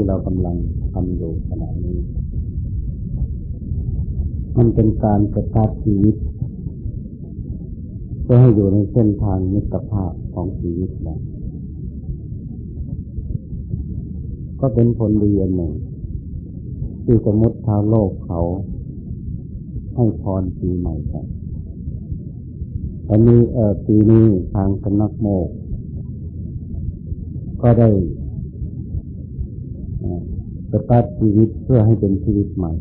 ที่เรากำลังทำอยู่ขณะนี้ มันเป็นการกระตัดชีวิตเพื่อให้อยู่ในเส้นทางมิตรภาพของชีวิตเราก็เป็นผลดีอันหนึ่ง ที่สมมติชาวโลกเขาให้พรปีใหม่กันอันนี้เออปีนี้ทางสำนักโมก ก็ได้ สตาร์ทชีวิตเพื่อให้เป็นชีวิตใหม่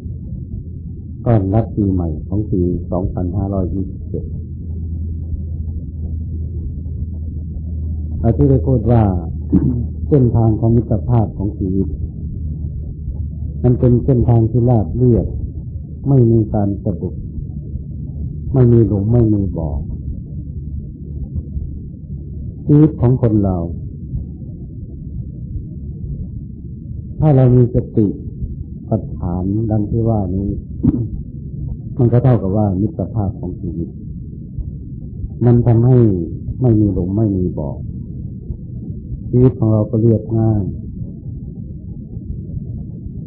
ก้อนรับปีใหม่ของปี 2527อาที่ได้พูดว่าเส้นทางของมิตรภาพของชีวิต มันเป็นเส้นทางที่ลาดเลียดไม่มีการสะดุดไม่มีหลุมไม่มีบ่อชีวิตของคนเรา ถ้าเรามีสติปัฏฐานดังที่ว่านี้ มันก็เท่ากับว่ามิตรภาพของชีวิต มันทำให้ไม่มีหลุมไม่มีบ่อชีวิตของเราก็เรียบง่าย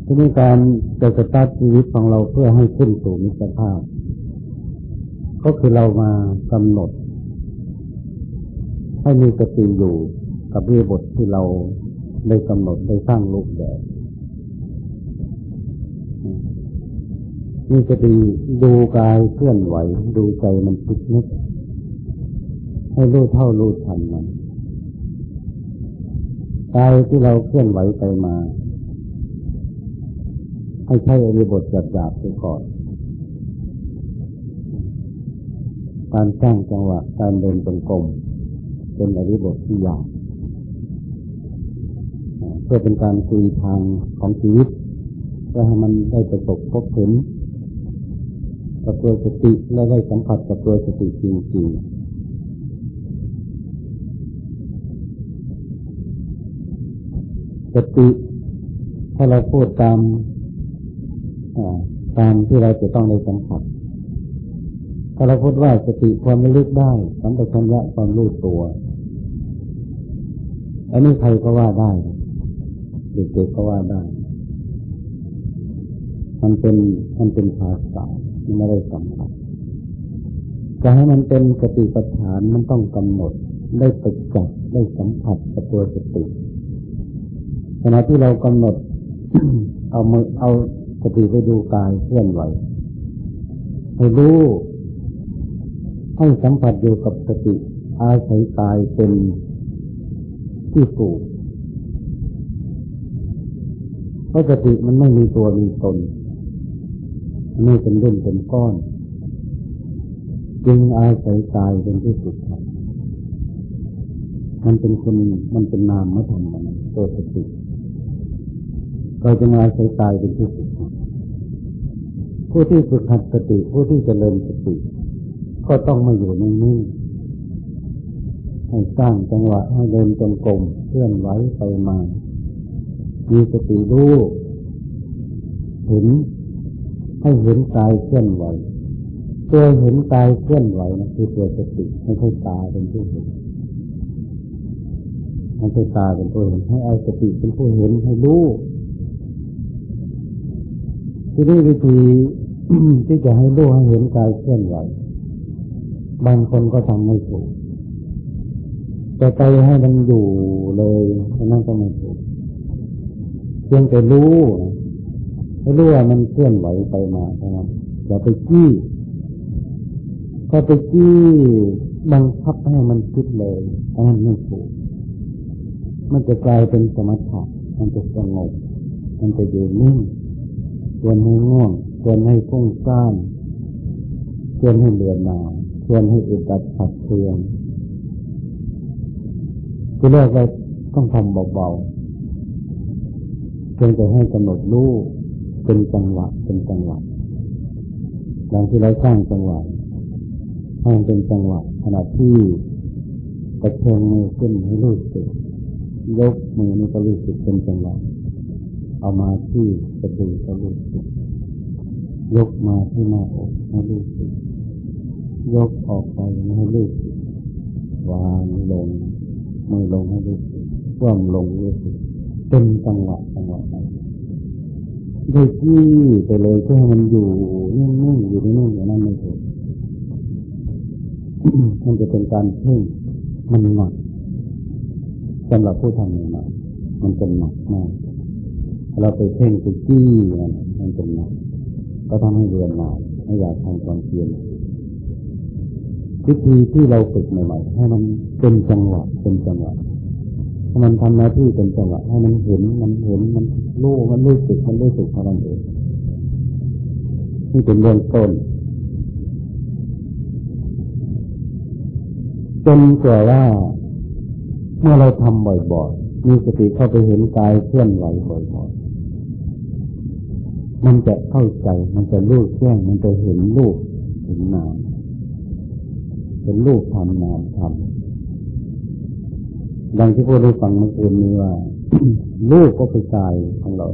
ทีนี้การจะสตาร์ทชีวิตของเราเพื่อให้ขึ้นสู่มิตรภาพ ก็คือเรามากำหนด ให้มีสติอยู่กับเรียบทที่เรา ได้กำหนดได้สร้างรูปแบบมีสติดูกายเคลื่อนไหว ดูใจมันคิดนึก ให้รู้เท่ารู้ทันมันกายที่เราเคลื่อนไหวไปมา ให้ใช้อริบทหยาบไปก่อนการสร้างจังหวะการเดินตรงกลมเป็นอริบทที่ยาก พื่อเป็นการคุยทางของชีวิตเพื่อให้มันได้ประสบพบเห็นกับตัวสติและได้สัมผัสกับตัวสติจริงๆสติถ้าเราพูดตามตามที่เราจะต้องได้สัมผัส ถ้าเราพูดว่าสติความระลึกได้สัมปชัญญะความรู้ตัว อันนี้ใครก็ว่าได้ เด็กๆก็ว่าได้ มันเป็นมันเป็นภาษาไม่ได้สัมผัสจะให้มันเป็นสติปัฏฐานมันต้องกำหนด ได้ประจักษ์ได้สัมผัสกับตัวสติขณะที่เรากำหนด เอามือเอาสติไปดูกายเคลื่อนไหวให้รู้ให้สัมผัสอยู่กับสติ อาศัยกายเป็นที่สูง เพราะสติมันไม่มีตัวมีตนไม่เป็นเล่นเป็นก้อน จึงอาศัยกายเป็นที่สุด มันเป็นคนมันเป็นนามไม่ทำมันตัวสติเราจะมาใช้กายเป็นที่สุดผู้ที่ฝึกหัดสติ ผู้ที่จเจริญสติ ก็ต้องมาอยู่นิ่งๆให้สร้างจังหวะให้เดินจงกรมเคลื่อนไหวไปมา มีสติรู้เห็นให้เห็นกายเคลื่อนไหวตัวเห็นกายเคลื่อนไหวนะคือตัวสติไม่ใช่ตาเป็นผู้เห็นมันเป็นตาเป็นผู้เห็นให้เอาสติเป็นผู้เห็นให้รู้ที่นี่วิธีที่จะให้รู้ให้เห็นกายเคลื่อนไหวบางคนก็ทำไม่ถูกแต่ไปให้มันอยู่เลยนั่นก็ไม่ถูก เพียงแต่รู้ให้รู้ว่ามันเคลื่อนไหวไปมาใช่ไหมอย่าไปจี้ก็ไปจี้บังคับให้มันคิดเลยอันนั้นไม่ถูก มันจะกลายเป็นสมถะมันจะสงบ มันจะอยู่นิ่งชวนให้ง่วงชวนให้ฟุ้งซ่านชวนให้เบื่อหน่ายชวนให้อึดอัดขัดเคืองที่แรกเราต้องทำเบาๆ เพียงแต่ให้กำหนดรู้เป็นจังหวะเป็นจังหวะหลังที่เราสร้างจังหวะให้เป็นจังหวะขณะที่กระเทงมือขึ้นให้รู้สึกยกมือนี่ก็รู้สึกเป็นจังหวะเอามาที่สะดือก็รู้สึกยกมาที่หน้าอกให้รู้สึกยกออกไปให้รู้สึกวางลงมือลงให้รู้สึกคว่ำลงรู้สึกเป็นจังหวะจังหวะ ไปได้ที่ไปเลยเพื่ให้มันอยู่นิ่งๆอยู่นิ่งๆอย่างนั้นไม่ถูกมันจะเป็นการเพ่งมันหนักสำหรับผู้ทำใหม่ๆมันเป็นหนักมากเราไปเพ่งไปจี้มันมันเป็นหนักก็ทำให้เรือนหนาไม่อยากทำความเพียรวิธีที่เราฝึกใหม่ๆให้มันเป็นจังหวะเป็นจังหวะ มันทำหน้าที่เป็นจังหวะให้มันเห็นมันเห็นมันรู้มันรู้สึกมันรู้สึกเท่านั้นเองนี่เป็นเรื่องต้นจนกว่าว่าเมื่อเราทำบ่อยๆมีสติเข้าไปเห็นกายเคลื่อนไหวบ่อยๆมันจะเข้าใจ มันจะรู้แจ้งมันจะเห็นรูปเห็นนามเป็นรูปทำนามทำ ดังที่พูดได้ฟังเมื่อคืนนี้ว่ารูปก็คือกายของเรา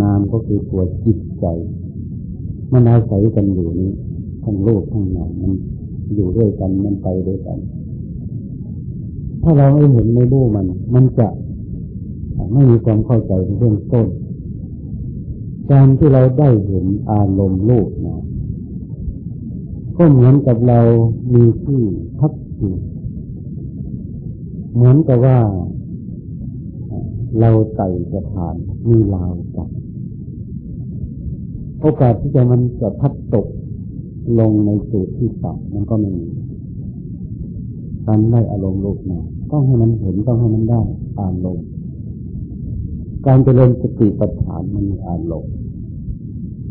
นามก็คือตัวจิตใจ มันอาศัยกันอยู่นี้ทั้งรูปทั้งนามมันอยู่ด้วยกันมันไปด้วยกัน ถ้าเราไม่เห็นไม่รู้มัน มันจะไม่มีความเข้าใจในเรื่องต้น การที่เราได้เห็นอารมณ์รูปนะก็เหมือนกับเรามีที่พักอยู่ เหมือนกับว่า เราไต่สะพานมีราวจับโอกาสที่จะมันจะพัดตกลงในจุดที่ต่ำมันก็ไม่มีการได้อารมณ์ลูกนะต้องให้มันเห็นต้องให้มันได้อารมณ์การเจริญสติปัฏฐานมันมีอารมณ์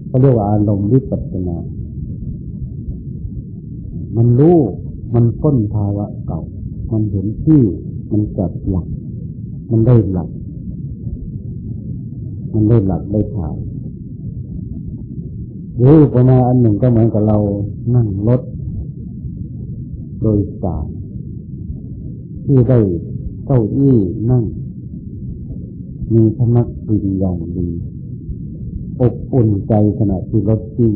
เขาเรียกว่าอารมณ์วิปัสสนา มันรู้ มันพ้นภาวะเก่า มันเห็นที่ มันจับหลัก มันได้หลัก มันได้หลักได้ฐานหรืออุปมาอันหนึ่งก็เหมือนกับเรานั่งรถโดยสารที่ได้เก้าอี้นั่ง มีธรรมะดีอย่างดีอบอุ่นใจขณะที่รถที่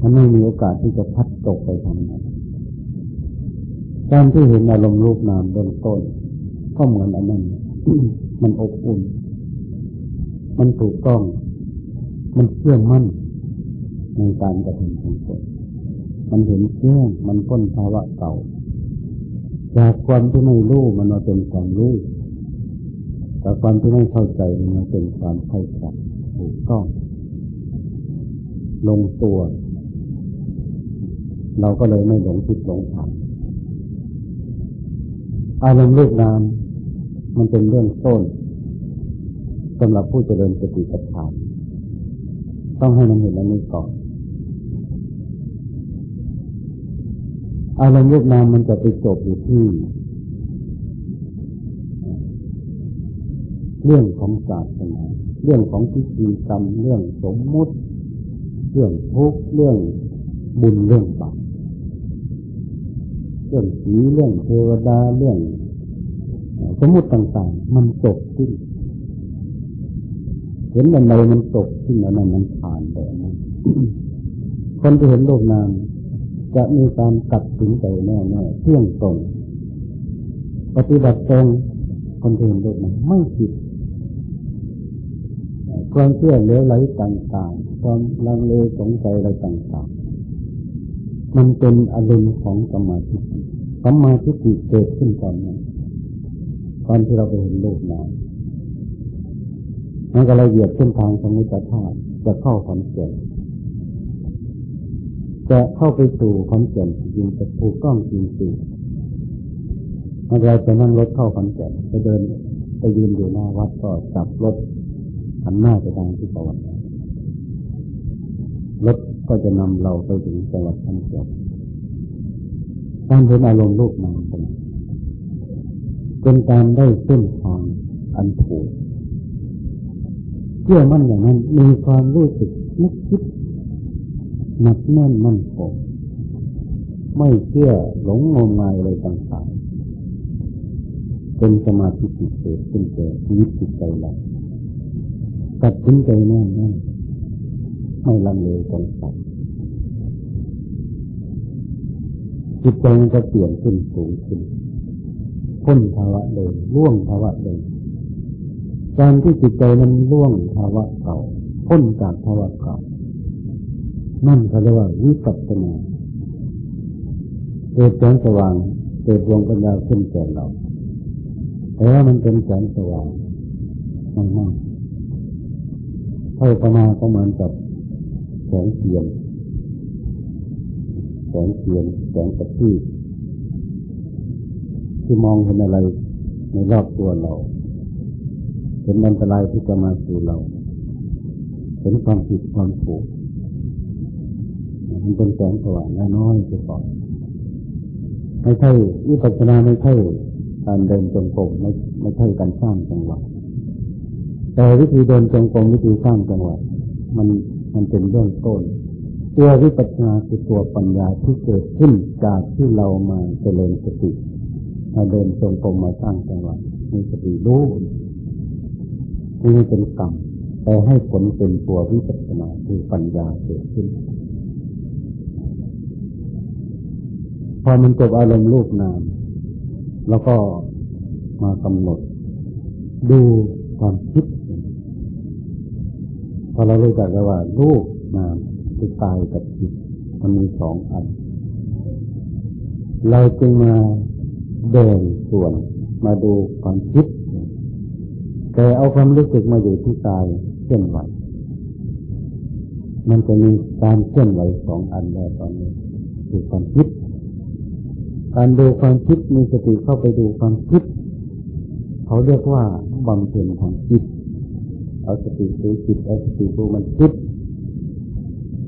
มันไม่มีโอกาสที่จะพัดตกไปทางนั้น การที่เห็นอารมณ์รูปนามเบื้องต้น ก็เหมือนอันนั้น มันอบอุ่น มันถูกต้อง มันเชื่อมั่นในการกระทำของตนมันเห็นแจ้งมันพ้นภาวะเก่า จากความที่ไม่รู้มันมาเป็นความรู้จากความที่ไม่เข้าใจมันมาเป็นความเข้าใจถูกต้อง ลงตัว เราก็เลยไม่หลงผิดหลงทาง อารมณ์รูปนามมันเป็นเรื่องต้นสำหรับผู้เจริญสติปัฏฐาน ต้องให้มันเห็นอันนี้ก่อน อารมณ์รูปนามมันจะไปจบอยู่ที่ เรื่องของศาสนาเรื่องของพิธีกรรม เรื่องสมมุติ เรื่องทุกข์เรื่องบุญเรื่องบาป เรื่องผีเรื่องเทวดาเรื่องสมมติต่างๆ มันจบสิ้น เห็นอะไรมันจบสิ้นแล้วนั้นมันผ่านไปนั้นคนที่เห็นโลกนามจะมีการกัดถึงใจแน่ๆเที่ยงตรง ปฏิบัติตรงคนที่เห็นโลกนามไม่ผิดความเชื่อเหลวไหลต่างๆ ความลังเลสงสัยอะไรต่างๆ มันเป็นอารมณ์ของสมาธิ สัมมาทิฏฐิเกิดขึ้นก่อนนั้นตอนที่เราไปเห็นโลกนามมันก็ละเอียดเส้นทางสมุทธาตุจะเข้าขอนเก่นจะเข้าไปสู่ขอนเก่นจริงจะถูกต้องจริงๆเมื่อเราจะนั่งรถเข้าขอนเก่นไปเดินไปยืนอยู่หน้าวัดก็จับรถหันหน้าไปทางที่ตะวันรถก็จะนำเราไปถึงจังหวัดขอนแก่น การเห็นอารมณ์รูปนามเป็นเป็นการได้เส้นทางอันถูกเชื่อมั่นอย่างนั้นมีความรู้สึกนึกคิดหนักแน่นมั่นคงไม่เชื่อหลงงมงายอะไรต่างๆเป็นสมาธิจิตเกิดขึ้นแก่ชีวิตจิตใจเราตัดสินใจแน่นๆไม่ลังเลสงสัย จิตใจมันจะเปลี่ยนขึ้นสูงขึ้นพ้นภาวะเดิมล่วงภาวะเดิมการที่จิตใจนั้นล่วงภาวะเก่าพ้นจากภาวะเก่านั่นเขาเรียกว่าวิปัสสนาเกิดแสงสว่างเกิดดวงปัญญาขึ้นแก่เราแต่ว่ามันเป็นแสงสว่างมากๆเท่าประมาก็เหมือนกับแสงเทียน แสงเทียนแสงกระพริบที่มองเห็นอะไรในรอบตัวเรา เห็นอันตรายที่จะมาสู่เรา เห็นความผิดความถูกมันเป็นแสงสว่างน้อยๆไปก่อนไม่ใช่วิปัสสนาไม่ใช่การเดินจงกรมไม่ไม่ใช่การสร้างจังหวะแต่วิธีเดินจงกรมวิธีสร้างจังหวะมันมันเป็นเรื่องต้น ตัววิปัสสนาคือตัวปัญญาที่เกิดขึ้นจากที่เรามาเจริญสติมาเดินจงกรมมาสร้างจังหวะมีสติรู้นี่เป็นกรรมแต่ให้ผลเป็นตัววิปัสสนาคือปัญญาเกิดขึ้น พอมันจบอารมณ์รูปนาม แล้วก็มากำหนด ดูความคิดพอเรารู้จักแล้วว่ารูปนาม คือกายกับจิตมันมีสองอัน เราจึงมาแบ่งส่วนมาดูความคิด แต่เอาความรู้สึกมาอยู่ที่กายเคลื่อนไหวมันจะมีการเคลื่อนไหวสองอันแล้วตอนนี้คือความคิด การดูความคิดมีสติเข้าไปดูความคิด เขาเรียกว่าบำเพ็ญทางจิต เอาสติดูจิตเอาสติดูมันคิด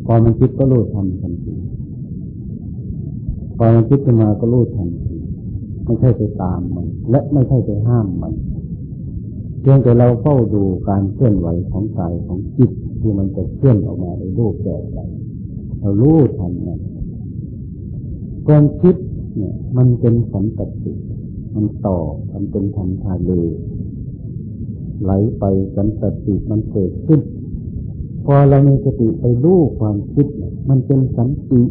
พอมันคิดก็รู้ทันทันทีพอมันคิดขึ้นมาก็รู้ทันทีไม่ใช่ไปตามมัน และไม่ใช่ไปห้ามมันเพียงแต่เราเฝ้าดูการเคลื่อนไหวของกายของจิตที่มันจะเคลื่อนออกมาในรูปแบบใดเรารู้ทันมันความคิดเนี่ย มันเป็นสันตติมันต่อมันเป็นทันทาเลไหลไปสันตติมันเกิดขึ้น พอเรามีสติไปรู้ความคิด มันเป็นสันติ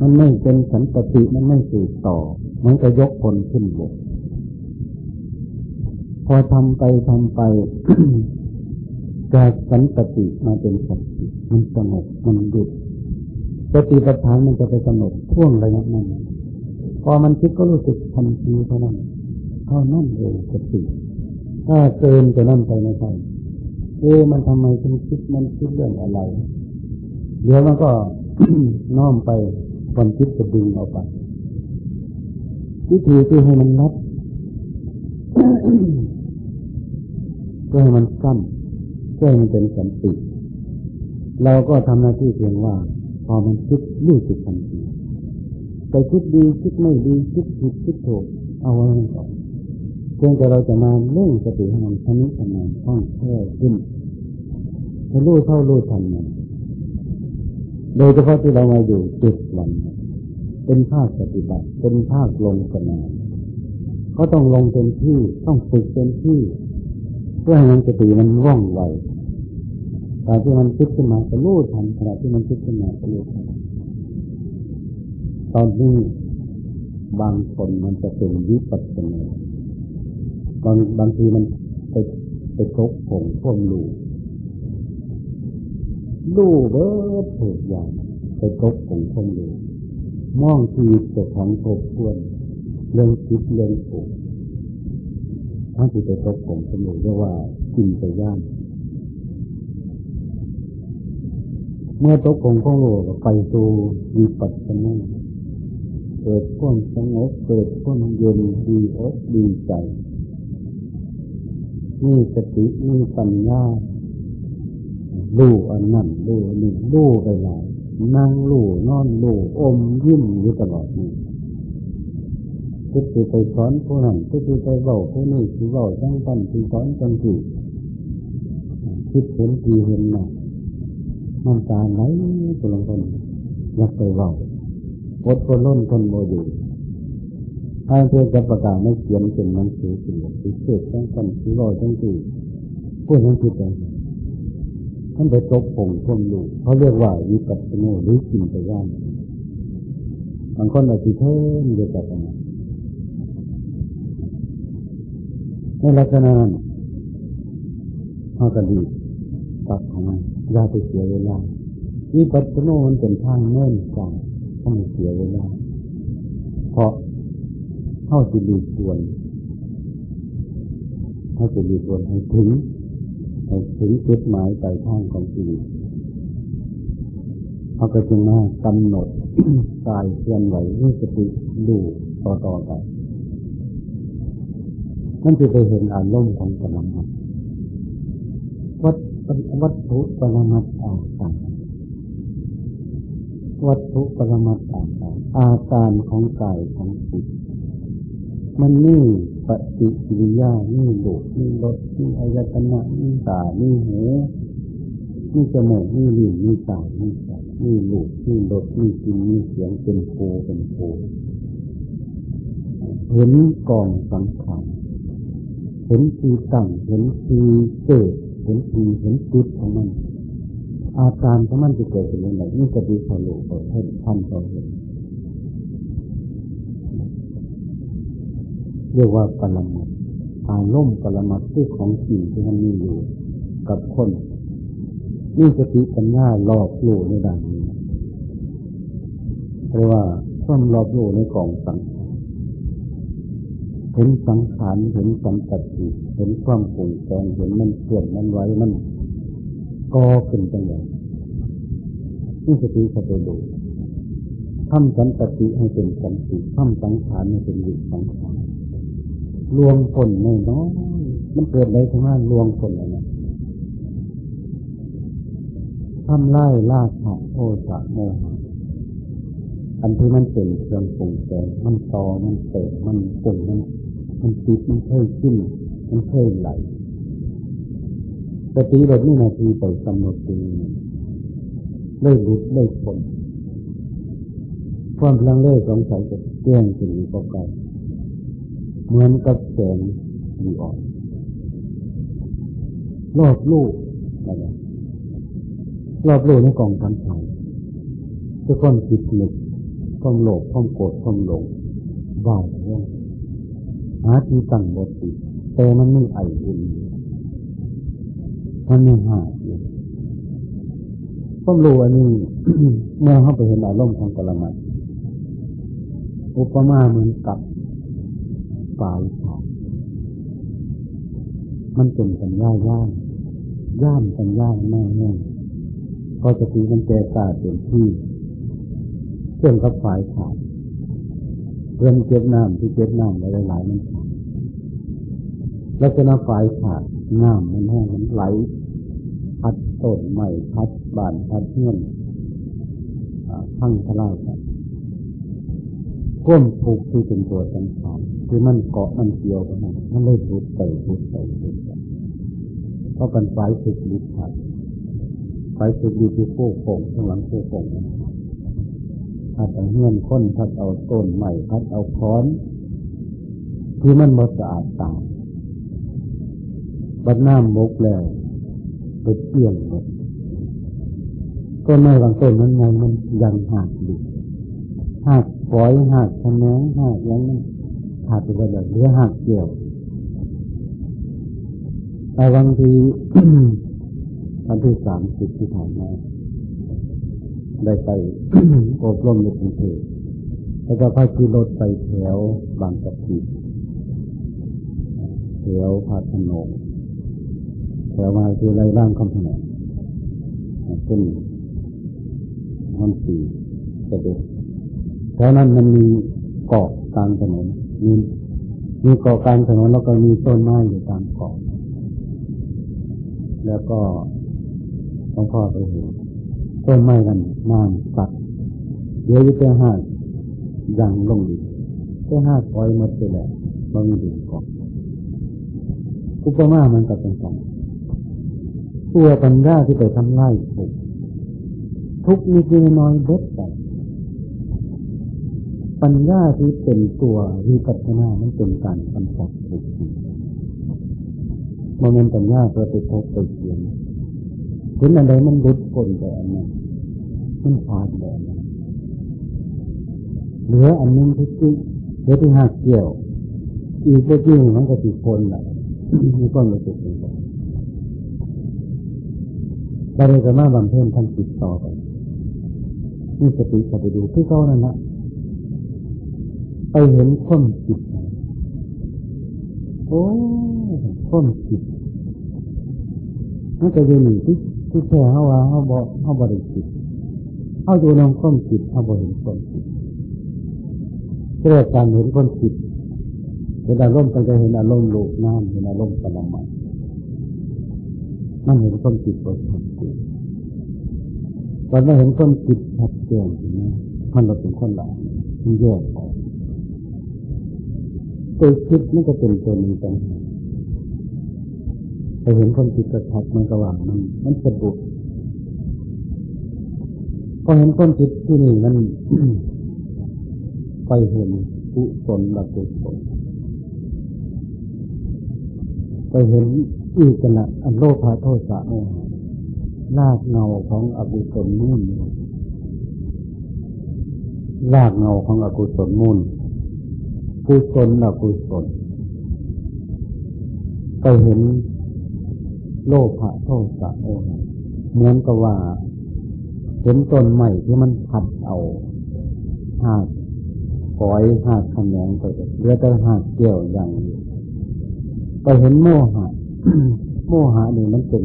มันไม่เป็นสันติมันไม่สืบต่อ มันก็ยกคนขึ้นบกพอทำไปทำไปจากสันติมาเป็นสันติมันสงบมันหยุดสติปัฏฐานมันจะไปสงบท่วงระยะนั้นพอมันคิดก็รู้สึกทันทีเท่านั้นเท่านั้นเองสติถ้าเกินจะนั่นไปไม่ใช่ เอ๊มันทำไมถึงคิดมันคิดเรื่องอะไร เดี๋ยวมันก็น้อมไปความคิดจะดึงออกไปวิธีที่ให้มันรับพื่อให้มันกั้นเพื่อให้มันเป็นสันติเราก็ทำหน้าที่เพียงว่า พอมันคิดรู้สึกทันทีแต่คิดดีคิดไม่ดีคิดผิดคิดถูกเอาไว้ก่อน เพียงแต่เราจะมาเล่งสติให้มันทำนี้ทำนั้นคล่องแคล่วขึ้นให้รู้เท่ารู้ทันมันโดยเฉพาะที่เรามาอยู่จิตวัน เป็นภาคปฏิบัติ เป็นภาคลงสนามก็ต้องลงเต็มที่ต้องฝึกเต็มที่ เพื่อให้มันสติมันว่องไวตอนที่มันคิดขึ้นมาก็รู้ทันขณะที่มันคิดขึ้นมาก็รู้ทันตอนนี้บางคนมันจะเป็นวิปัสสนา บางบางทีมันไปไปทบผงพ่วงลู่ลู่เบิดถูกอย่างไปทบผงพ่วงลู่มองทีจะทั้งทบทวนเรื่องคิดเรื่องถูกถ้าที่ไปพบผมสมุนเรียกว่ากินไปย่างเมื่อตกคงของโลกไปสู่วิปัสสนาเกิดความสงบเกิดความเย็นดีอกดีใจ มีสติมีปัญญาลู่อันนั้นลู่นี่ลู่ไปหลายนั่งลู่นอนลู่อมยิ้มอยู่ตลอดนี่คิดไปสอนผู้นั้นคิดไปเบาผู้นี้ที่เบาจังปันที่สอนจังที่คิดเห็นทีเห็นหนาน้ำตาไหลตัวลงคนอยากไปเบาอดทนล้นทนโมอยู่ ทางเพื่อจะประกาศไม่เขียนเป็นหนังสือเสียที่เกิดจังปันที่เบาจังที่พูดทั้งคิดเองท่านไปตกผงท่วมอยู่เขาเรียกว่าวิปัสสนหรือกินไปย่างบางคนอาจจะเท่นเดียวกันในลักษณะนั้นเขาก็ดีตัดของมันอย่าไปเสียเวลาวิปัสสนมันเป็นทางเนื่นกลางต้องไม่เสียเวลาเพราะ เข้าสิรีส่วนเข้าสิรีส่วนให้ถึงให้ถึงจุดหมายปลายทางของชีวิตเขาก็จึงมากำหนดกายเคลื่อนไหวด้สติดูต่อต่อไปนั่นจะไปเห็นอารมณ์ของปรมัตวัดวัตถุปรมัตอาการวัตถุปรมัตอาการอาการของกายของจิต มันนี่ปฏิกิริยานี่ลูกนี่รสนี่อายตนะนี่ตานี่หูนี่จมูกนี่ลิ้นนี่ตานี่ใจนี่ลูกนี่รสนี่กินนี่เสียงเป็นโพเป็นโพเห็นกองสังขารเห็นทีตั้งเห็นทีเกิดเห็นทีเห็นจุดของมัน อาการของมันจะเกิดเป็นยังไงนี่จะดีพอรู้พอเห็นทันพอเห็น เรียกว่าปรมัตอารมณ์ปรมัตที่ของจริงที่มันมีอยู่กับคนนี่สติปัญญารอบรู้ในด้านนี้เรียกว่าความรอบรู้ในกองสังขารเห็นสังขารเห็นสัมปติเห็นความปรุงแต่งเห็นมันเปลี่ยนมันไว้มันก่อขึ้นจังไงนี่สติเขาไปดูทำสัมปติให้เป็นสันติทำสังขารให้เป็นวิสังขาร รวมผลในน้อยมันเกิดอะไรทั้นั้นรวมผลอะไรทำไล่ล่าถะโทสะโมหะอันที่มันเป็นเครื่องปรุงแต่งมันต่อมันเติมมันปรุงมันมันติดมันเคยขึ้น มันเคยไหลสติแบบนี้นาทีไปกำหนดดีเล่ลุดเล่ผลความพลังเล่สงสัยจะแจ้งสิ่งนี้ก็ไกล เหมือนกับแสงดีอ่อนรอบลูกอะไรรอบลูกในกองทั้งสายทุกคนคิดหนึกความโลภความโกรธความหลงบ่าเรื่องหาที่ตั้งบทติแต่มันไม่ไออุ่นมันไม่หายความรู้อันนี้ เมื่อเข้าไปเห็นอารมณ์ของปรมัตอุปมาเหมือนกับ ปลายขามันเป็นสัญญาย่านย่านสัญญาไม่แน่พอจะตีมันแก่ตาเต็มที่เชื่อมกับฝายขาดเพื่อนเก็บน้ำที่เก็บน้ำหลายๆมันขาดแล้วจะน้ำฝายขาดน้ำมันแห้งมันไหลพัดต้นใหม่พัดบานพัดเงี้ยนทั้งทลายกัน ก้มผูกที่เป็นตัวสำคัญคือมันเกาะมันเกี่ยวกันมันเลยรุดไปรุดไปรุดไปเพราะเป็นไฟสุดฤทธิ์ครับไฟสุดฤทธิ์ที่โค้งข้างหลังโค้งพัดเอาเงี้ยนค้นพัดเอาต้นใหม่พัดเอาค้อน คือมันมาสะอาดตาบัดน้ำมกแล้วไปเปี่ยงหมดต้นไม้บางต้นมันไงมันยังหักอยู่หัก ปล่อยหักคะแนนหักยังหักไปเลยหรือหักเกี่ยวแต่บางทีวันที่สามสิบที่ผ่านมาได้ไปอบรมในกรุงเทพแล้วก็พาขี่รถไปแถวบางกะปิแถวพาขนงแถวมาคือไรร่างคำแหงขึ้นห้องสี่เด็จ แถวนั้นมันมีเกาะกลางถนนมีมีเกาะกลางถนนแล้วก็มีต้นไม้อยู่ตามเกาะแล้วก็หลวงพ่อไปเห็นต้นไม้นั้นน้ำสักเดี๋ยวจะห้ายังลงดิแค่ห้าคอยหมดไปแล้วเรามีดินเกาะอุปมามันกับเป็นกันตัวปัญญาที่ไปทำไร่ทุกทุกนิดน้อยเด็ดไป ปัญญาที่เป็นตัววิปัสสนามันเป็นการกำจัดทุกข์โมเมนต์ปัญญาเพื่อไปพบไปเขียนถึงอะไรมันรุดพ้นแบบนั้นมันขาดแบบนั้นเหลืออันนึงที่จริงเหลือที่หักเกี่ยว อีกก็จริงมันก็ติดคนแหละมีความรู้สึกเป็นเราเลยจะมาบำเพ็ญทางจิตต่อไปนี่สติจะไปดูที่เขานั่นละ ไปเห็นข้นจิตโอ้ข้นจิตนั่นจะอยู่นี่ที่ที่แค่เขาว่าเขาบอกเขาบริจิตเขาดูน้องข้นจิตเขาบริเห็นข้นจิตเรื่องการเห็นข้นจิตเวลาร่มก็จะเห็นอารมณ์โลกน้ำเห็นอารมณ์ปรมัตมันเห็นข้นจิตบริสุทธิ์ตอนมาเห็นข้นจิตชัดเจนใช่ไหมมันเราเป็นคนหลังมันแยกออก ตัวคิดมันก็เป็นตัวหนึ่งต่างหากไปเห็นคนจิตกระชับมันกระหว่างมันมันสะดุดก็เห็นคนจิตที่นี่มันไปเห็นกุศลละกุศลไปเห็นอีกนะอันโลภะโทสะโมหะลากเงาของอกุศลมุ่นลากเงาของอกุศลมุ่น กุศลอกุศลไปเห็นโลภะโทสะโมหะเหมือนกับว่า เห็นต้นใหม่ที่มันพัดเอาหากปล่อยหากขแนงไปเหลือแต่หากเกี่ยวอย่างนี้ไปเห็นโมหะ โมหะนี่มันเป็น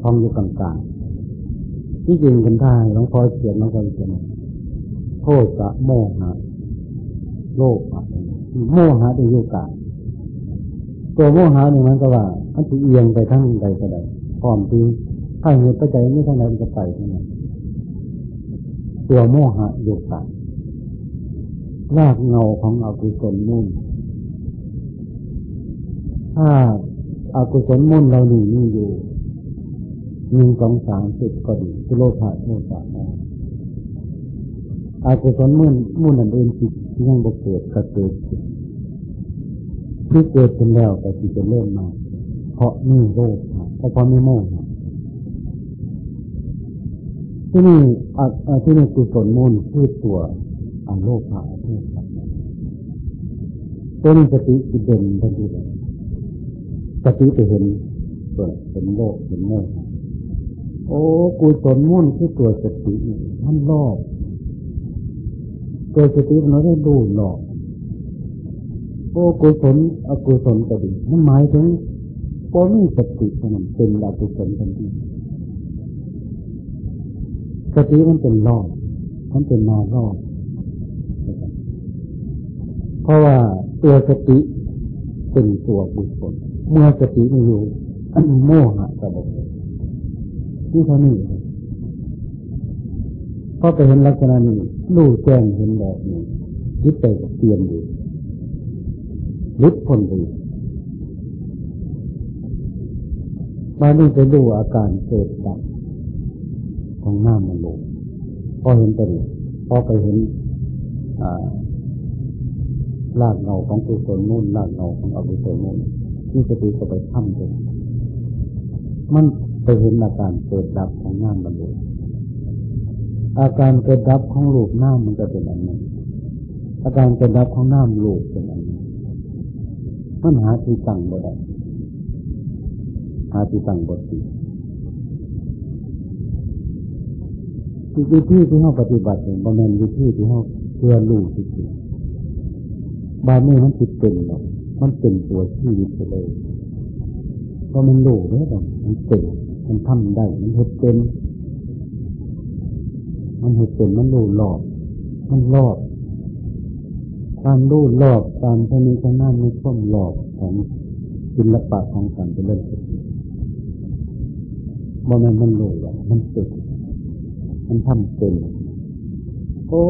ทองอยู่กลางๆที่จริงกันได้หลวงพ่อเขียนมาก็เขียนโทสะโมหะ โลภะโมหะที่อยู่กาตัวโมหะนี่มันก็ว่ามันจะเอียงไปทั้งใดก็ได้พร้อมที่ถ้าเหตุปัจจัยนี้ทั้งไหนมันจะไปทั้งนั้นตัวโมหะอยู่กางรากเงาของอกุศลมุ่นถ้าอากุศลมุ่นเราหนีนี่อยู่หนึ่งสองสามสิบก็ดีที่โลภะโทสะอากุศลมุ่นมุ่นอันอื่นจิต ยังบกเกิดก็เกิดที่เกิดเป็นแล้วแต่ที่จะเริ่มมา เพราะนี่โลภเพราะเพราะไม่โมหะที่นี่ที่นี่กุศลมูลคือตัวอโลภะโทสะตัวนี้สติจิตเด่นทันทีเลยสติไปเห็นเปิดเห็นโลกเห็นโมหะโอ้กุศลมุ่นคือตัวสติมันรอบ ตัวสติมันได้ดูหลอกโอ้กุศลอกุศลก็ดีมันหมายถึงพอมีสติมันเป็นอกุศลทันทีสติมันเป็นรอบมันเป็นมารอบเพราะว่าตัวสติเป็นตัวกุศลเมื่อสติไม่อยู่อันโมหะกระบอกนี่เท่านี้ พอไปเห็นลักษณะนี้รู้แจ้งเห็นแบบนี้ยึดใจเปลี่ยนอยู่ลึกพ้นไปมานี่ไปดูอาการเกิดดับของหน้ามันลงพอเห็นตัวนี้พอไปเห็นลากเงาของกุศลนู่นลากเงาของอกุศลนู่นที่จะดูก็ไปทำเลยมันไปเห็นอาการเกิดดับของหน้ามันลง อาการเกิดดับของลูกหน้ามันก็เป็นอันนี้อาการเกิดดับของน้าลูกเป็นอันนี้มันหาที่ตั้งบ่ได้หาที่ตั้งบ่ดีวิธีที่เขาปฏิบัติเนี่ยบางแมนวิธีที่เขาเพื่อลูกจริงบางนี้มันติดเป็นหรอกมันเป็นตัวชีวิตไปเลยเพราะมันลูกเนี่ยมันเป็นมันทำได้มันเหตุเป็น มันเหตุเป็นมันรู้หลอกมันรอบการรู้หลอกการชนิดข้างหน้าไม่ช่วงหลอกของศิลปะของการเป็นเรื่องสติบ่แม่นมันรู้ว่ามันเกิดมันทำเป็นโอ้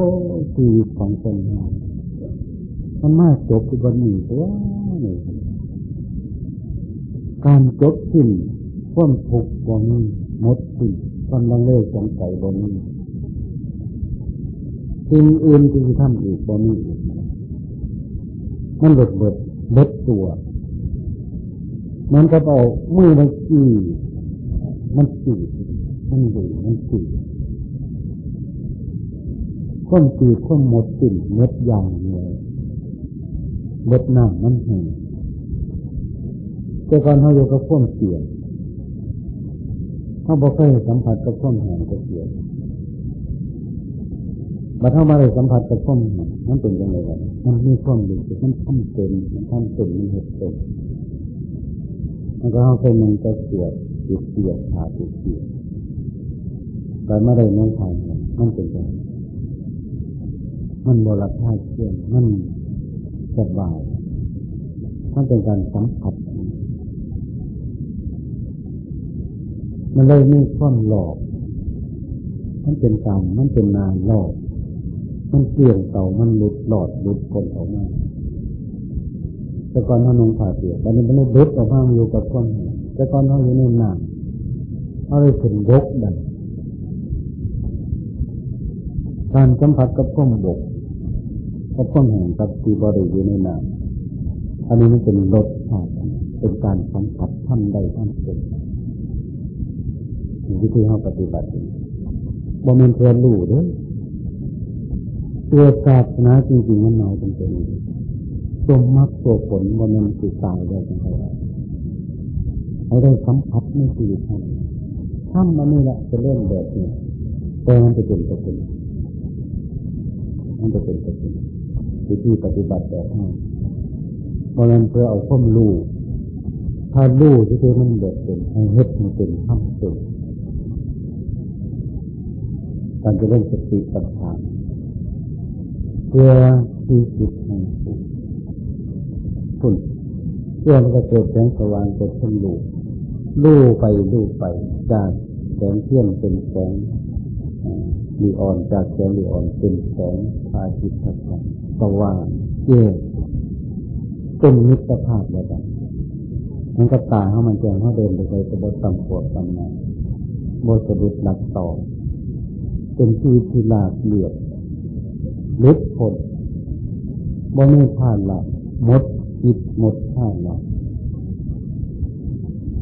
ชีวิตของคนเรามันมาจบที่วันนี้ตัวการจบสิ้นความทุกข์บ่มีหมดสิ้นความลังเลสงสัยบ่มี สิ่งอื่นที่ทำอีกบ่มีอีกมันเบิดเบิดเบิดตัวมันก็เอามือมันจีมันจีมันดูมันจีข้นจีข้นหมดสิ่นเม็ดยางเลยเม็ดน้ำมันแห้งแต่ก่อนเขาอยู่กับข้นเสียงเขาบอกเคยสัมผัสกับความแห้งกับเสีย บัดเข้ามาเลยสัมผัสกับความแห้งมันเป็นยังไงกันมันมีความรู้สึกมันทำเป็นมันทำเป็นมันเห็นเป็นมันก็เข้าไปมันจะเสียดติดเสียดขาดติดเสียดแต่ไม่ได้นั่งทางมันเป็นยังไงมันบราภาเชื่อมันสบายมันเป็นการสัมผัสมันเลยมีความหลอก มันเป็นกรรมันเป็นนานหลอก มันเสี่ยงเต่ามันหลุดหลอดหลุดคนออกมาแต่ก่อนเขานงผ่าเสียตอนนี้มันเลยดุดออกมาอยู่กับคนแต่ก่อนเขาอยู่ในน้ำเขาเลยถึงบกดันการสัมผัสกับก้มบกกับก้มแห่งกับที่บริอยู่ในน้ำอันนี้มันเป็นรสชาติเป็นการสัมผัสท่านใดท่านเป็นวิธีเขาปฏิบัติบ่มันเพื่อรู้เด้ ตัวศาสนาจริงๆมันหมายเป็นตัวมรรคตัวผลบ่มันคือตายได้เป็นไรให้ได้สัมผัสในชีวิตท่านถ้ามันนี่แหละจะเล่นแบบนี้แต่มันจะเป็นตัวเป็นมันจะเป็นตัวเป็นวิธีปฏิบัติแบบนั้นบ่มันเพื่อเอาข้อมรู้ถ้ารู้ที่คือมันแบบเป็นให้เฮ็ดมันเป็นทำเป็นการจะเล่นสติปัญญา เพื่อที่จิตให้ฝุ่นเพื่อมันก็เกิดแสงสว่างเกิดขึ้นลู่ลู่ไปลู่ไป จากแสงเทียนเป็นแสงลีออนจากแสงลีออนเป็นแสงพาจิตทัศน์สว่างเย่เป็นมิตรภาพระดับมันก็ตาเขามันแจ้งเขาเดินไปไปกระบดต่ำปวดต่ำหนาโมสะดุดหลักต่อ เป็นชีวิตที่ลาบเลียด ลึกผลบ่ไม่ผ่านละหมดจิตหมดผ่านละ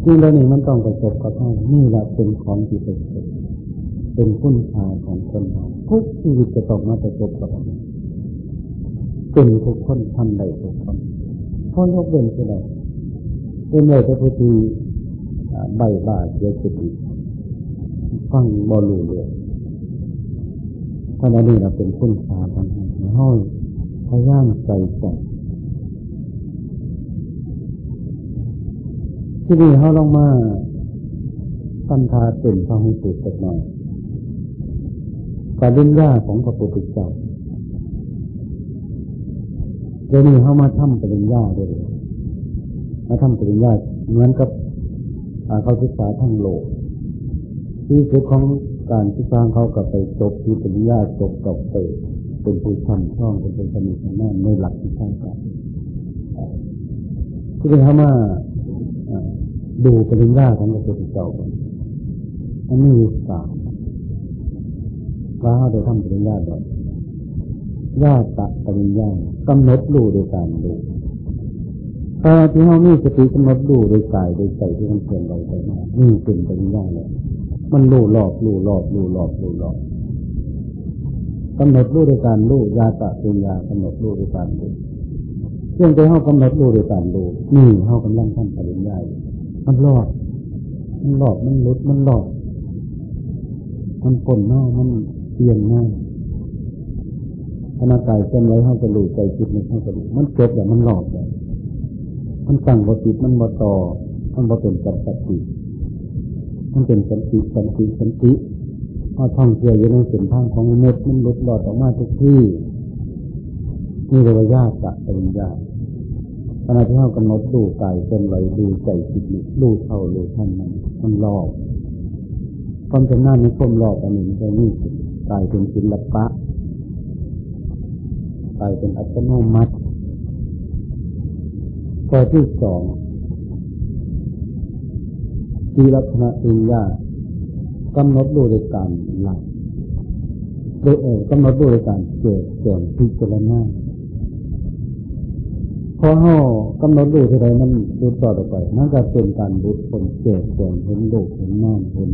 ที่เรานี่มันต้องประสบกับท่านนี่แหละเป็นของที่ประสเป็นคุณค่าของคนเราทุกชีวิตจะต้องมาประสบกับมันเป็นทุกคนทำได้ทุกคนเพราะยกเว้นก็ได้เป็นเลยพระพุทธีใบบาเสียสติฟังบอลูเลย เพราะนี้เราเป็นคุณค่าทางห้อยพยายามใจใจที่นี่เขาลงมาปัญทาเป็นพระหุสุสักหน่อยการเล่นยาของพระพุทธเจ้าเดี๋ยวนี้เขามาทำปริญญาด้วยมาทำปริญญาเหมือนกับเขาศึกษาทั้งโลกที่สุดของ การที่สร้างเขากับไปจบที่ปริญญาจบกับไปเป็นผู้ทำช่องเป็นคนสนิทแน่ในหลักที่ใช่กันที่เป็นเขามาดูปริญญาของพระพุทธเจ้าก่อนอันนี้สามว่าเขาได้ทำปริญญาแบบญาตะปริญญากำหนดรู้โดยการดูถ้าที่เขามีสติกำหนดรู้โดยกายโดยใจที่มันเปลี่ยนไปไปมานี่เป็นปริญญาเลย มันรู้หลอกรู้หลอกรู้หลอกรู้หลอกกำหนดรู้โดยการรู้ยาตะเป็นยากำหนดรู้โดยการรู้เรื่องใจเขากำหนดรู้โดยการรู้นี่เขากำลังทำปริญญามันหลอกมันหลอกมันลุดมันหลอกมันปนหน้ามันเปลี่ยนหน้าขณะกายเคลื่อนไหวเขาจะรู้ใจจิตมันเขาจะรู้มันเจ็บแบบมันหลอกแบบมันตั้งบติมันบต่อมันบเป็นสัตติ มันเป็นสันติสันติสันติพอท่องเที่ยวอยู่ในเส้นทางของมนุษย์มันหลุดหลอดออกมาทุกที่นี่เรียกว่ายากะเป็นยากขณะที่เขากำหนดดูกายเป็นไหลดูใจจิตดูเท่าดูท่านมันมันหลอกความจำนาญในความหลอกอันนี้มันจะนี่กายเป็นศิลปะกายเป็นอัตโนมัติข้อที่สอง ทีลักษณะปัญญากำหนดดูในการหลักโดยเออกำหนดดูในการเกิดแก่พิจารณาพอห่อกำหนดดูที่ใดมันดูต่อต่อไปนั่นก็เป็นการบุตรคนเกิดแก่เห็นโลกเห็นน้ำเห็น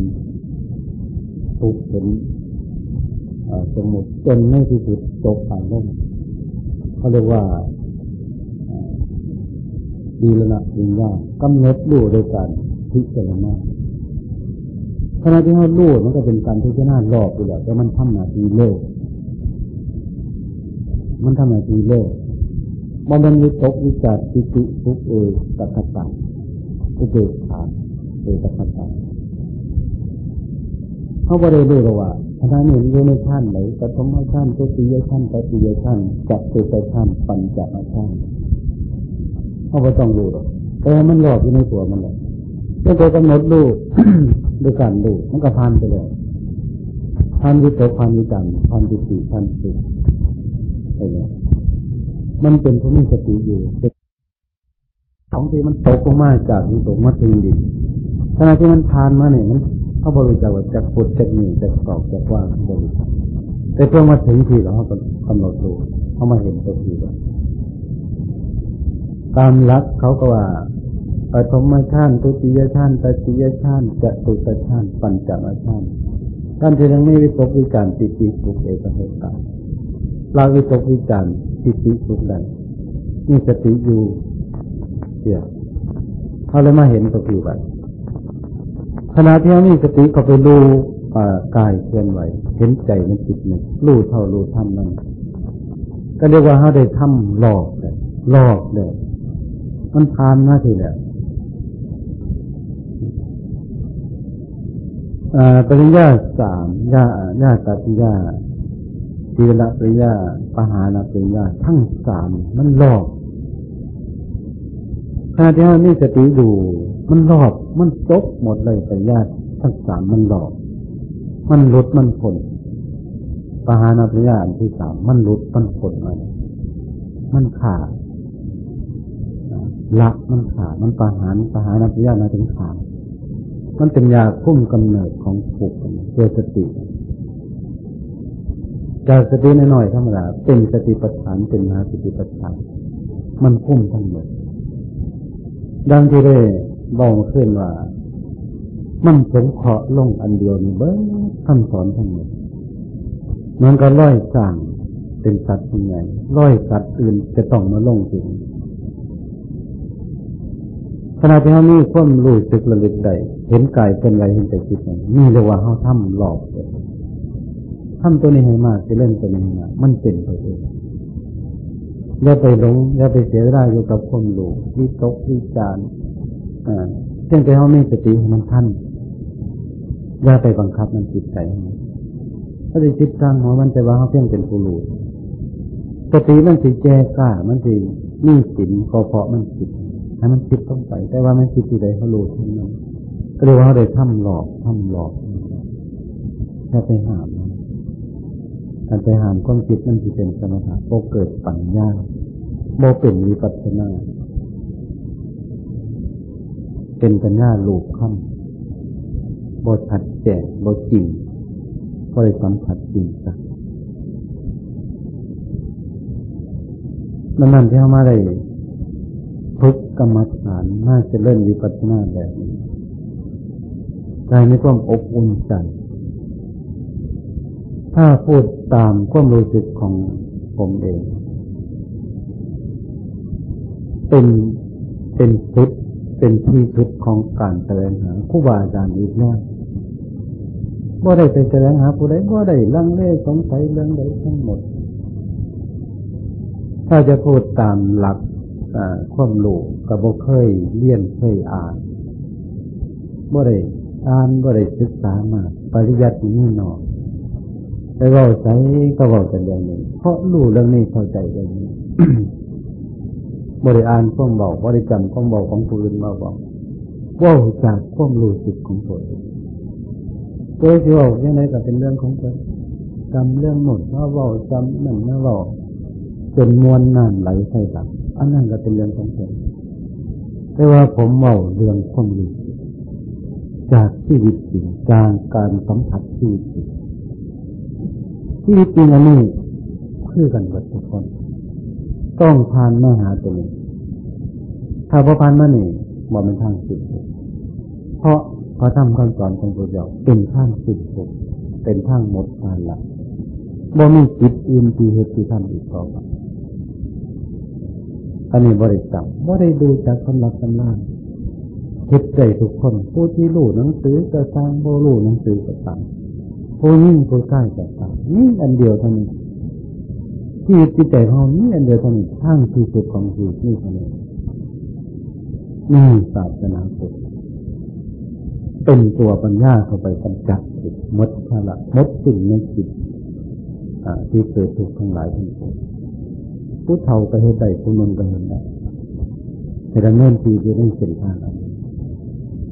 ทุกเห็นสมุดจนไม่ที่สุดจบผ่านลมเขาเรียกว่าดีละนะวิญญากำหนดรู้โดยการ พิจารณาขณะที่เขาลูดมันก็เป็นการพิจารณารอบอยู่แล้วแต่มันทำหน้าที่เร็วมันทำหน้าที่เร็วมันเป็นวิตกวิจารปิติทุกเอตคตังอุเบกขาเอตคตังเขาบริเวณว่าขณะนี้อยู่ในท่านไหนปฐมท่านตุติยท่านตติยท่านจัตุตท่านปัญจท่านเขาไม่ต้องรู้หรอกแต่มันหลอกอยู่ในตัวมันเลย ก็ตัวกำหนดรู้ด้วยการรู้มันก็พันไปเลยพันวิตกพันวิจารพันวิติพันสุขอะไรเนี่ยมันเป็นผู้มีสติอยู่ของที่มันตกลงมาจากวิตกมาถึงดินขณะที่มันผ่านมาเนี่ยมันเขาบริจาคจากปุดจากหนีจากกรอกจากว่างบริจาคแต่เพื่อมาถึงที่แล้วเขาก็กำหนดรู้เขามาเห็นตัวที่ว่าตามลักเขาก็ว่า ปฐมฌานตุติยฌานตติยฌานจตุตฌานปัญจมฌานท่านที่ยังไม่วิตกวิจารติติสุขเอกเหตาเราวิตกวิจารติติสุขใดมีสติอยู่เดียวเขาเลยมาเห็นตัวที่ว่าขณะที่เขามีสติเขาไปดูกายเคลื่อนไหว เห็นใจมันจิตหนึ่งรู้เท่ารู้ทำนั่นก็เรียกว่าเขาได้ทำหลอกเลยหลอกเลยมันผ่านหน้าที่แล้ว ปริญญาสามญาญาตัติญาทีละปริญญาปหานาปริญญาทั้งสามมันหลอกขณะที่เรามีสติดูมันหลอกมันจบหมดเลยปริญญาทั้งสามมันหลอกมันลดมันผลปหานาปริญญาอันที่สามมันลดมันผลมันมันขาดละมันขาดมันปหารปหานาปริญญามาถึงขาด มันเป็นยาคุ้มกำเนิดของผูกเพื่อสติจากสติน้อยๆธรรมดาเป็นสติปัฏฐานเป็นมาสติปัฏฐาน มันคุ้มทั้งหมด ดังที่ได้บอกขึ้นว่า มันสงเคราะห์ลงอันเดียวนี่เบิ้งคำสอนทั้งหมดมันก็ร้อยสั่งเป็นสัตว์คนใหญ่ร้อยสัตว์อื่นจะต้องมาลงถึงขณะที่เขามีความรู้สึกระลึกได้ เห็นกายเป็นไรเห็นแต่จิตนี่เรียกว่าเขาทำหลอกเลยทำตัวนี้ให้มากจะเล่นตัวนี้ให้มากมันเป็นไปเองอย่าไปหลงอย่าไปเสียเวลาอยู่กับความรู้วิตกวิจารอ่าเช่นไปเขาไม่สติมันท่านอย่าไปบังคับมันจิตใจถ้าจะจิตทางหัวมันจะว่าเขาเพียงเป็นผู้รู้สติมันสิแจกล้ามันสิมีสินพอเพาะมันจิตให้มันคิดต้องไป แต่ว่ามันคิดที่ใดเขารู้ทั้งนั้น เรียกว่าได้ทำหลอกทำหลอกแค่ไปหามการไปหามความคิดนั่นที่เป็นสมถะโบเกิดปัญญาโบเป็นวิปัสสนา เป็นปัญญาลูกค่ำโบชัดแจ้งโบจริงก็เลยสัมผัสจริงจังนั่นนั่นที่เขามาได้ทุกกรรมฐานน่าจะเล่นวิปัสสนาแบบนี้ ใจมีความอบอุ่นใจ ถ้าพูดตามความรู้สึกของผมเอง เป็นเป็นชุดเป็นที่ชุดของการแสดงหาผู้บาอาจารย์อีกแล้วบ่ได้ไปแสดงหาผู้ใดบ่ได้ลังเลสงสัยเรื่องใดทั้งหมด ถ้าจะพูดตามหลักความรู้กับบ่เคยเรียนเคยอ่านบ่ได้ อ่านบ่ได้ศึกษามาปริยัตินี่นอนไปเว่าใช้ก็เว่าแต่เรื่องนี้เพราะรู้เรื่องนี้เข้าใจเรื่องนี้บริอ่านข้อมบอกบริกรรมข้อมบอกของผู้อื่นมาบอกว่าจากข้อมรู้สึกของตัวเองตัวที่ว่าอย่างไรก็เป็นเรื่องของตัวจำเรื่องหมดว่าว่าจำนั่นนะเว่าจนมวลน้ำไหลใส่หลังอันนั้นก็เป็นเรื่องของผมแต่ว่าผมเมาเรื่องข้อมรู้ จากชีวิตจริงจากการสัมผัสชีวิตจริงชีวิตจริงอันนี้คือกันหมดทุกคน ต้องผ่านมาหาตัวนี้ถ้าพอผ่านมานี่บอกเป็นทางสิทธิ์เพราะพอทำคำสอนของพระเจ้าเป็นทางสิทธิ์เป็นทางหมดผ่านละบ่มีจิตอื่นที่เหตุที่ทำอีกต่อไปอันนี้บริกรรมบ่ได้ดูจากคำรับคำล่า คิดได้ทุกคน ผู้ที่รู้หนังสือก็ตามผู้รู้หนังสือก็ตามผู้ยิ่งผู้ใกล้ก็ตามนี่อันเดียวเท่านี้ที่จิตใจของนี่อันเดียวเท่านี้ทั้งที่สุดของชีวิตนี่เท่านี้นี่ศาสนาพุทธเป็นตัวปัญญาเข้าไปกำจัดจิตมดพละมดสิ่งในจิตที่เกิดทุกข์ทั้งหลายทั้งปวงผู้เฒ่าก็เห็นได้ผู้นุ่มก็เห็นได้แต่ดำเนินชีวิตอยู่ในเส้นทางนั้น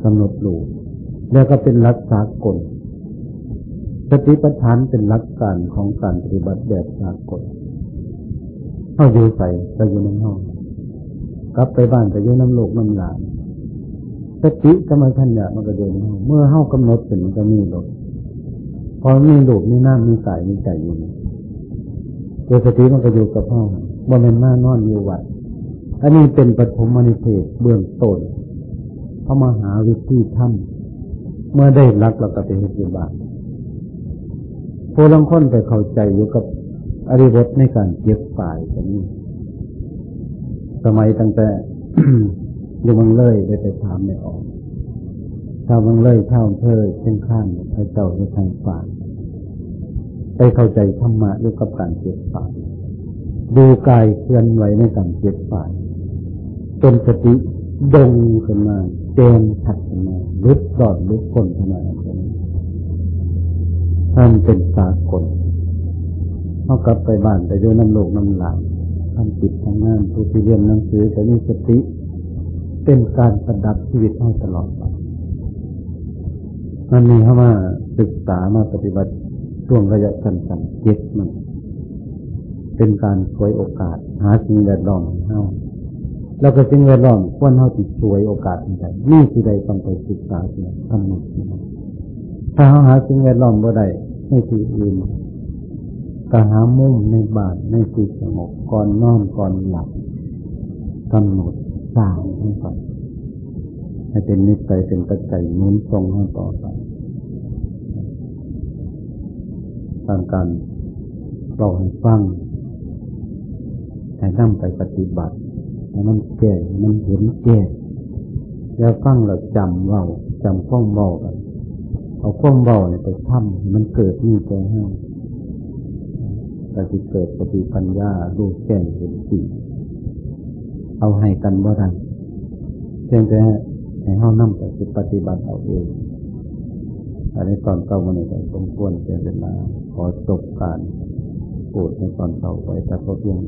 กำหนดรู้แล้วก็เป็นรักษากลสติปัฏฐานเป็นหลักการของการปฏิบัติแบบสากลเข้าอยู่ใส่ไปอยู่น้ำห้องกลับไปบ้านไปอยู่น้ำโลกน้ำหลานสติกรรมฐานเนี่ยมันก็อยู่ในห้องเมื่อเข้ากำหนดเป็นมันก็มีหลบพอมีหลบมีน้ำมีกายมีใจอยู่ตัวสติมันก็อยู่กับห้องบ่เป็นหน้านอนอยู่วัดอันนี้เป็นปฐมมณิเทศเบื้องต้น เขามาหาวิธีทำเมื่อได้รักเราก็ไปเหตุบาปผู้ลังค้นไปเข้าใจอยู่กับอริบทในการเก็บฝ่ายกันนี้ สมัยตั้งแต่อยู่บังเลยได้ไปถามไม่ออกชาวบังเลยชาวอำเภอเช่นข้านพระเจ้าในทางฝ่ายไปเข้าใจธรรมะอยู่กับการเก็บฝ่ายดูกายเคลื่อนไหวในการเก็บฝ่ายจนสติดงขึ้นมา เจนถัดมาลุดดอดลุดคนขึ้นมตรงนี้ท่านเป็นสากลเขากลับไปบ้านไปดูน้ำโลกน้ำหลานทำจิตทำงานผู้ที่เรียนหนังสือจะมีสติ เป็นการประดับชีวิตให้ตลอดไปมันมีเข้ามาศึกษามาปฏิบัติช่วงระยะสั้นๆเจ็ดมัน เป็นการช่วยโอกาส หาสิ่งแวดล้อมให้เฮา แล้วก็สิ่งแวดล้อมควรเฮาติดช่วยโอกาสใดนี่คือใดต้องไปศึกษาเนี่ยทำหมดถ้าเขาหาสิ่งแวดล้อมบ่ได้ในที่อื่นก็หามุมในบ้านในที่สงบก่อนนอนก่อนหลับกำหนดสร้างให้ไปให้เป็นนิสัยเป็นปัจจัยนุนทรงให้ต่อไปตามการเราให้ฟังให้นำไปปฏิบัติ ให้มันแก่มันเห็นแก่แล้วฟังเราจำเบาจำข้องเบากันเอาข้องเบาเนี่ยไปทำมันเกิดมีใจให้ก็จะเกิดปฏิปัญญาดูแก่เห็นสีเอาให้กันบ่ได้เพียงแต่ให้เฮานำไปปฏิบัติเอาเองอันนี้ตอนเก่าวันนี้ก็สมควรเป็นเวลาขอจบการพูดในตอนเก่าไว้แต่ก็เพียง